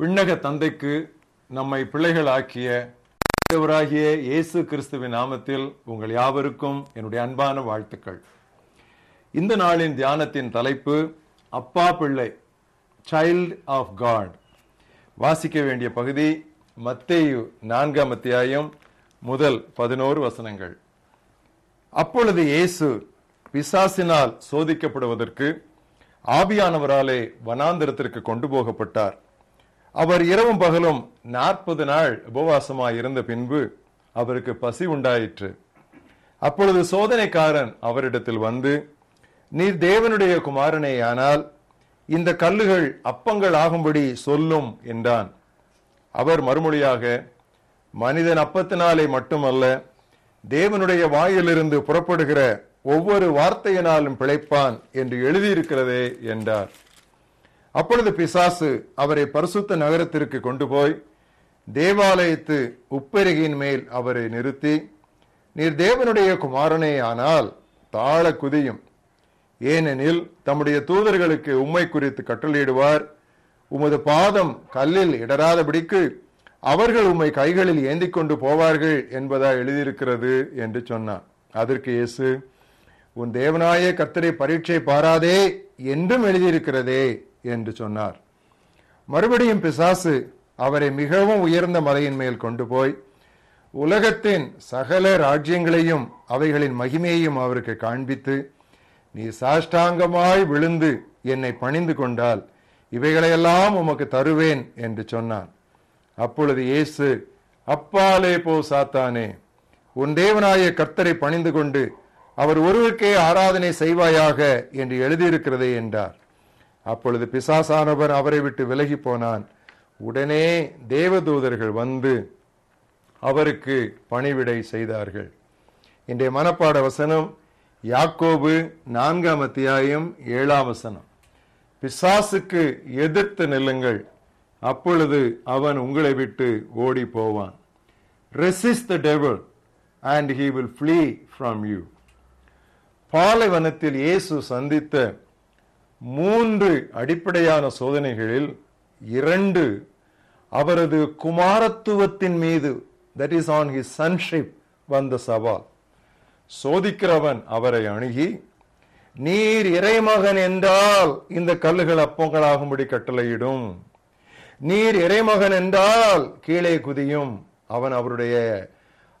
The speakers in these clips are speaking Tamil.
விண்ணக தந்தைக்கு நம்மை பிள்ளைகளாக்கிய ஆகிய இயேசு கிறிஸ்துவின் நாமத்தில் உங்கள் யாவருக்கும் என்னுடைய அன்பான வாழ்த்துக்கள். இந்த நாளின் தியானத்தின் தலைப்பு அப்பா பிள்ளை சைல்ட் ஆஃப் காட் வாசிக்க வேண்டிய பகுதி மத்தேயு நான்காம் அத்தியாயம் முதல் பதினோரு வசனங்கள். அப்பொழுது இயேசு பிசாசினால் சோதிக்கப்படுவதற்கு ஆபியானவராலே வனாந்திரத்திற்கு கொண்டு போகப்பட்டார். அவர் இரவும் பகலும் நாற்பது நாள் உபவாசமாய் இருந்த பின்பு அவருக்கு பசி உண்டாயிற்று. அப்பொழுது சோதனைக்காரன் அவரிடத்தில் வந்து நீர் தேவனுடைய குமாரனேயானால் இந்த கல்லுகள் அப்பங்கள் ஆகும்படி சொல்லும் என்றான். அவர் மறுமொழியாக மனிதன் அப்பத்தினாலே மட்டுமல்ல தேவனுடைய வாயிலிருந்து புறப்படுகிற ஒவ்வொரு வார்த்தையினாலும் பிழைப்பான் என்று எழுதியிருக்கிறதே என்றார். அப்பொழுது பிசாசு அவரை பரிசுத்த நகரத்திற்கு கொண்டு போய் தேவாலயத்து உப்பெருகியின் மேல் அவரை நிறுத்தி நீர் தேவனுடைய குமாரனே ஆனால் தாழ குதியும். ஏனெனில் தம்முடைய தூதர்களுக்கு உம்மை குறித்து கட்டளையிடுவார். உமது பாதம் கல்லில் இடராதபடிக்கு அவர்கள் உம்மை கைகளில் ஏந்தி கொண்டு போவார்கள் என்பதா எழுதியிருக்கிறது என்று சொன்னான். அதற்கு இயேசு உன் தேவனாய கர்த்தரை பரீட்சை பாராதே என்றும் எழுதியிருக்கிறதே. என்று சொன்னார். மறுபடியும் பிசாசு அவரை மிகவும் உயர்ந்த மலையின் மேல் கொண்டு போய் உலகத்தின் சகல ராஜ்யங்களையும் அவைகளின் மகிமையையும் அவருக்கு காண்பித்து நீ சாஷ்டாங்கமாய் விழுந்து என்னை பணிந்து கொண்டால் இவைகளையெல்லாம் உமக்கு தருவேன் என்று சொன்னான். அப்பொழுது இயேசு அப்பாலே போ சாத்தானே உன் தேவனாய கர்த்தரை பணிந்து கொண்டு அவர் ஒருவருக்கே ஆராதனை செய்வாயாக என்று எழுதியிருக்கிறதே என்றார். அப்பொழுது பிசாசானவர் அவரை விட்டு விலகி போனான். உடனே தேவதூதர்கள் வந்து அவருக்கு பணிவிடை செய்தார்கள். இன்றைய மனப்பாட வசனம் யாக்கோபு நான்காம் அத்தியாயம் ஏழாம் வசனம். பிசாசுக்கு எதிர்த்து நில்லுங்கள் அப்பொழுது அவன் உங்களை விட்டு ஓடி போவான். Resist the devil and he will flee from you பாலைவனத்தில் இயேசு சந்தித்த மூன்று அடிப்படையான சோதனைகளில் இரண்டு அவரது குமாரத்துவத்தின் மீது that is on his sonship வந்த சவால். சோதிக்கிறவன் அவரை அணுகி நீர் இறைமகன் என்றால் இந்த கல்லுகள் அப்பங்களாகும்படி கட்டளையிடும். நீர் இறைமகன் என்றால் கீழே குதியும். அவன் அவருடைய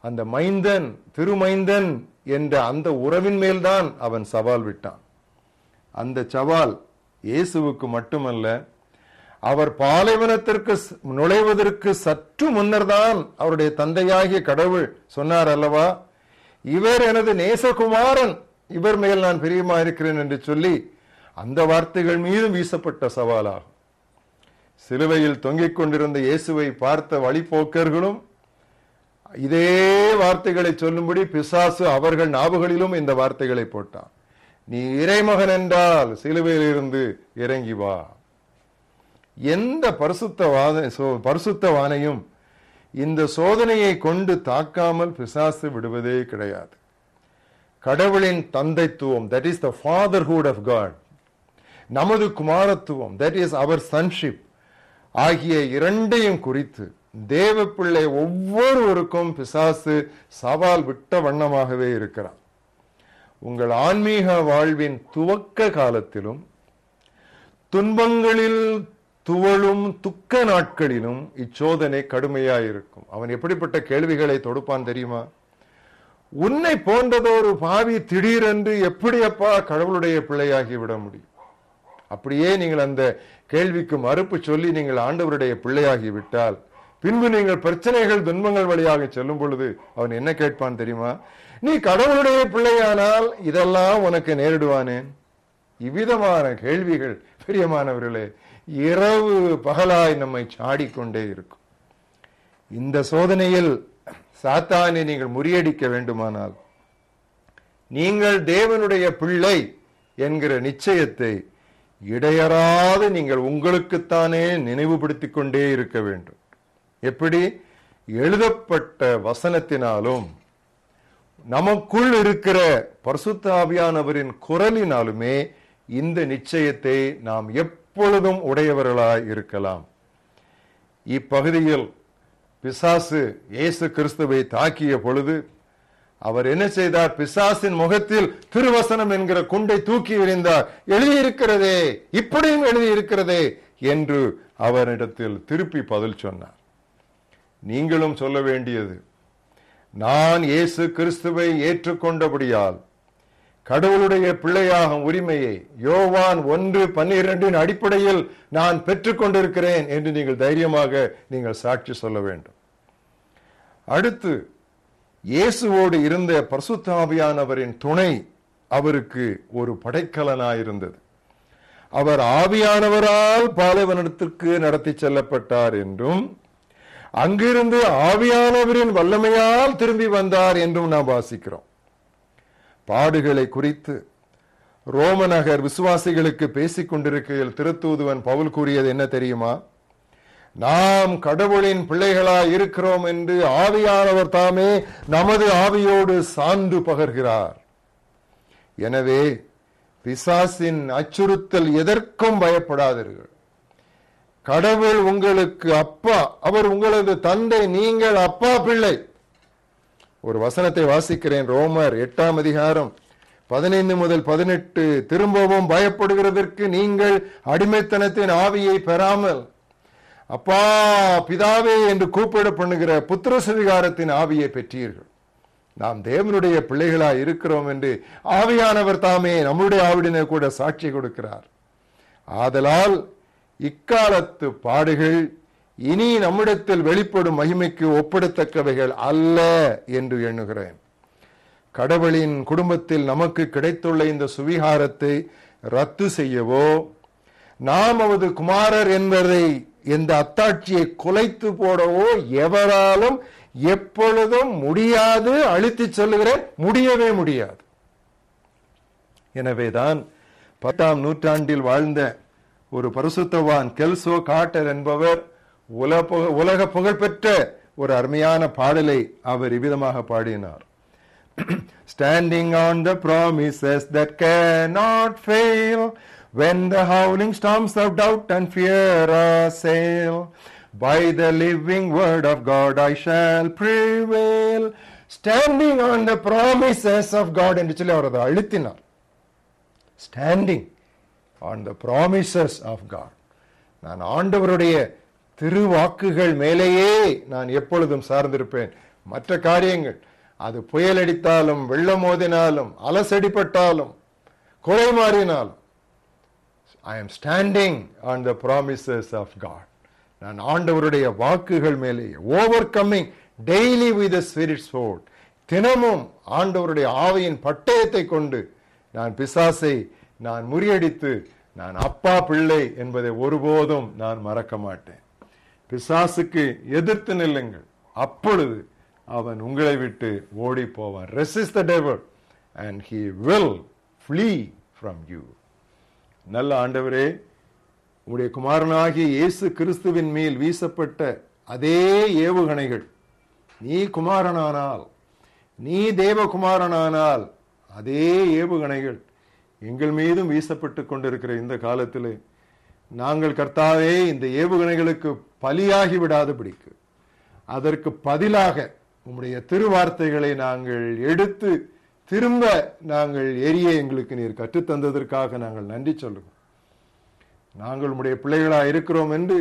அந்த மைந்தன் திருமைந்தன் என்ற அந்த உறவின் மேல்தான் அவன் சவால் விட்டான். அந்த சவால் இயேசுவுக்கு மட்டுமல்ல அவர் பாலைவனத்திற்கு நுழைவதற்கு சற்று முன்னர்தான் அவருடைய தந்தையாகிய கடவுள் சொன்னார் அல்லவா இவர் எனது நேசகுமாரன் இவர் மேல் நான் பிரியமா இருக்கிறேன் என்று சொல்லி அந்த வார்த்தைகள் மீதும் வீசப்பட்ட சவாலாகும். சிலுவையில் தொங்கிக் கொண்டிருந்த இயேசுவை பார்த்த வழிபோக்கர்களும் இதே வார்த்தைகளை சொல்லும்படி பிசாசு அவர்கள் நாவுகளிலும் இந்த வார்த்தைகளை போட்டான். நீ இறைமகன் என்றால் சிலுவையிலிருந்து இறங்கி வா. எந்த பரிசுத்தவாத பரிசுத்தவானையும் இந்த சோதனையை கொண்டு தாக்காமல் பிசாசு விடுவதே கிடையாது. கடவுளின் தந்தைத்துவம் that is the fatherhood of God நமது குமாரத்துவம் தட் இஸ் அவர் சன்ஷிப் ஆகிய இரண்டையும் குறித்து தேவ பிள்ளை ஒவ்வொருவருக்கும் பிசாசு சவால் விட்ட வண்ணமாகவே இருக்கிறார் உங்கள் ஆன்மீக வாழ்வின் துவக்க காலத்திலும் துன்பங்களில் துவளும் துக்க நாட்களிலும் இச்சோதனை கடுமையாயிருக்கும். அவன் எப்படிப்பட்ட கேள்விகளை தொடுப்பான் தெரியுமா? உன்னை போன்றதொரு பாவி திடீரென்று எப்படியப்பா கடவுளுடைய பிள்ளையாகி விட முடியும்? அப்படியே நீங்கள் அந்த கேள்விக்கு மறுப்பு சொல்லி நீங்கள் ஆண்டவருடைய பிள்ளையாகி விட்டால் பின்பு நீங்கள் பிரச்சனைகள் துன்பங்கள் வழியாக செல்லும் பொழுது அவன் என்ன கேட்பான் தெரியுமா? நீ கடவுளுடைய பிள்ளையானால் இதெல்லாம் உனக்கு நேரிடுவானேன் இவ்விதமான கேள்விகள் பிரியமானவர்களே இரவு பகலாய் நம்மை சாடிக்கொண்டே இருக்கும். இந்த சோதனையில் சாத்தானை நீங்கள் முறியடிக்க வேண்டுமானால் நீங்கள் தேவனுடைய பிள்ளை என்கிற நிச்சயத்தை இடையறாது நீங்கள் உங்களுக்குத்தானே நினைவுபடுத்திக் கொண்டே இருக்க வேண்டும். எப்படி? எழுதப்பட்ட வசனத்தினாலும் நமக்குள் இருக்கிற பரசுத்தாவியானவரின் குரலினாலுமே இந்த நிச்சயத்தை நாம் எப்பொழுதும் உடையவர்களாய் இருக்கலாம். இப்பகுதியில் பிசாசு இயேசு கிறிஸ்துவை தாக்கிய பொழுது அவர் என்ன செய்தார்? பிசாசின் முகத்தில் திருவசனம் என்கிற குண்டை தூக்கி எறிந்தார். எழுதியிருக்கிறதே இப்படியும் எழுதியிருக்கிறதே என்று அவரிடத்தில் திருப்பி பதில் சொன்னார். நீங்களும் சொல்ல வேண்டியது. நான் இயேசு கிறிஸ்துவை ஏற்றுக்கொண்டபடியால் கடவுளுடைய பிள்ளையாகும் உரிமையை யோவான் ஒன்று பன்னிரண்டின் அடிப்படையில் நான் பெற்றுக்கொண்டிருக்கிறேன் என்று நீங்கள் தைரியமாக நீங்கள் சாட்சி சொல்ல வேண்டும். அடுத்து இயேசுவோடு இருந்த பரிசுத்தாவியானவரின் துணை அவருக்கு ஒரு படைக்கலனாயிருந்தது அவர் ஆவியானவரால் பாலைவனத்திற்கு நடத்தி செல்லப்பட்டார் என்றும் அங்கிருந்து ஆவியானவரின் வல்லமையால் திரும்பி வந்தார் என்றும் நாம் வாசிக்கிறோம். பாடுகளை குறித்து ரோமநகர் விசுவாசிகளுக்கு பேசிக் கொண்டிருக்கையில் திருத்தூதுவன் பவுல் கூறியது என்ன தெரியுமா? நாம் கடவுளின் பிள்ளைகளாய் இருக்கிறோம் என்று ஆவியானவர் தாமே நமது ஆவியோடு சான்று பகர்கிறார். எனவே பிசாசின் அச்சுறுத்தல் எதற்கும் பயப்படாதீர்கள். கடவுள் உங்களுக்கு அப்பா அவர் உங்களது தந்தை நீங்கள் அப்பா பிள்ளை. ஒரு வசனத்தை வாசிக்கிறேன் ரோமர் எட்டாம் அதிகாரம் பதினைந்து முதல் பதினெட்டு. திரும்பவும் பயப்படுகிறதற்கு நீங்கள் அடிமைத்தனத்தின் ஆவியை பெறாமல் அப்பா பிதாவே என்று கூப்பிட பண்ணுகிற புத்திர சுவிகாரத்தின் ஆவியை பெற்றீர்கள். நாம் தேவனுடைய பிள்ளைகளாக இருக்கிறோம் என்று ஆவியானவர் தாமே நம்முடைய ஆவிடனை கூட சாட்சி கொடுக்கிறார். ஆதலால் இக்காலத்து பாடுகள் இனி நம்மிடத்தில் வெளிப்படும் மகிமைக்கு ஒப்பிடத்தக்கவைகள் அல்ல என்று எண்ணுகிறேன். கடவுளின் குடும்பத்தில் நமக்கு கிடைத்துள்ள இந்த சுவிகாரத்தை ரத்து செய்யவோ நாம் அவது குமாரர் என்பதை இந்த அத்தாட்சியை குலைத்து போடவோ எவராலும் எப்பொழுதும் முடியாது அழித்து சொல்லுகிறேன். முடியவே முடியாது. எனவேதான் பத்தாம் நூற்றாண்டில் வாழ்ந்த ஒரு பரிசுத்தவான் கெல்சோ காட்டர் என்பவர் உலக உலக புகழ்பெற்ற ஒரு அருமையான பாடலை அவர் இவ்விதமாக பாடினார் standing on the promises that cannot fail when the howling storms of doubt and fear assail by the living word of god i shall prevail standing on the promises of god என்று சொல்லி அவர் அழுத்தினார் standing on the promises of God நான் ஆண்டவருடைய திருவாக்குகள் மேலேயே நான் எப்பொழுதும் சார்ந்திருப்பேன். மற்ற காரியங்கள் அது புயல் அடித்தாலும் வெள்ளம் மோதினாலும் அலசடிப்பட்டாலும் குறை மாறினாலும் I am standing on the promises of God நான் ஆண்டவருடைய வாக்குகள் மேலேயே overcoming daily with spirit sword தினமும் ஆண்டவருடைய ஆவையின் பட்டயத்தை கொண்டு நான் பிசாசை நான் முறியடித்து நான் அப்பா பிள்ளை என்பதை ஒருபோதும் நான் மறக்க மாட்டேன். பிசாசுக்கு எதிர்த்து நில்லுங்கள். அப்பொழுது அவன் உங்களை விட்டு ஓடி போவான் resist the devil and he will flee from you நல்ல ஆண்டவரே உங்களுடைய குமாரனாகிய இயேசு கிறிஸ்துவின் மேல் வீசப்பட்ட அதே ஏவுகணைகள். நீ குமாரனானால் நீ தேவகுமாரனானால் அதே ஏவுகணைகள். எங்கள் மீதும் வீசப்பட்டு கொண்டிருக்கிற இந்த காலத்திலே நாங்கள் கர்த்தாவே இந்த ஏவுகணைகளுக்கு பலியாகி விடாதபடிக்கு அதற்கு பதிலாக உம்முடைய திருவார்த்தைகளை நாங்கள் எடுத்து திரும்ப நாங்கள் எரிய எங்களுக்கு நீர் கற்றுத்தந்ததற்காக நாங்கள் நன்றி சொல்லுவோம் நாங்கள் உடைய பிள்ளைகளா இருக்கிறோம் என்று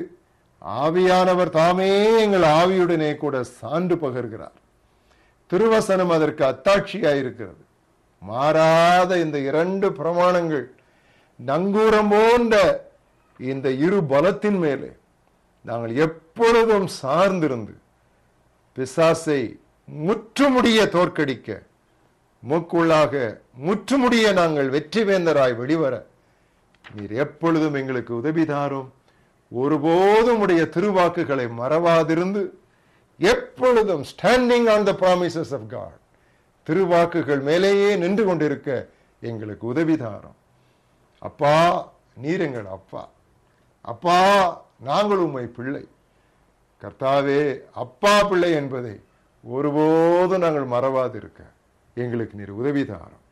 ஆவியானவர் தாமே எங்கள் ஆவியுடனே கூட சான்று பகர்கிறார். திருவசனம் அதற்கு அத்தாட்சியாயிருக்கிறது. மாறாத இந்த இரண்டு பிரமாணங்கள் நங்கூரம் போன்ற இந்த இரு பலத்தின் மேலே நாங்கள் எப்பொழுதும் சார்ந்திருந்து பிசாசை முற்றுமுடிய தோற்கடிக்க மூக்குள்ளாக முற்றுமுடிய நாங்கள் வெற்றி வேந்தராய் வெளிவர நீர் எப்பொழுதும் எங்களுக்கு உதவிதாரும் ஒருபோதும் உடைய திருவாக்குகளை மறவாதிருந்து எப்பொழுதும் standing on the promises of God திருவாக்குகள் மேலேயே நின்று கொண்டிருக்க எங்களுக்கு உதவிதாரம். அப்பா நீர் எங்கள் அப்பா. அப்பா நாங்கள் உம்மை பிள்ளை. கர்த்தாவே அப்பா பிள்ளை என்பதை ஒருபோதும் நாங்கள் மறவாதிருக்க எங்களுக்கு நீர் உதவிதாரம்.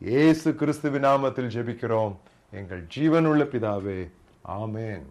ஏசு கிறிஸ்துவின் நாமத்தில் ஜெபிக்கிறோம். எங்கள் ஜீவனுள்ள பிதாவே ஆமேன்.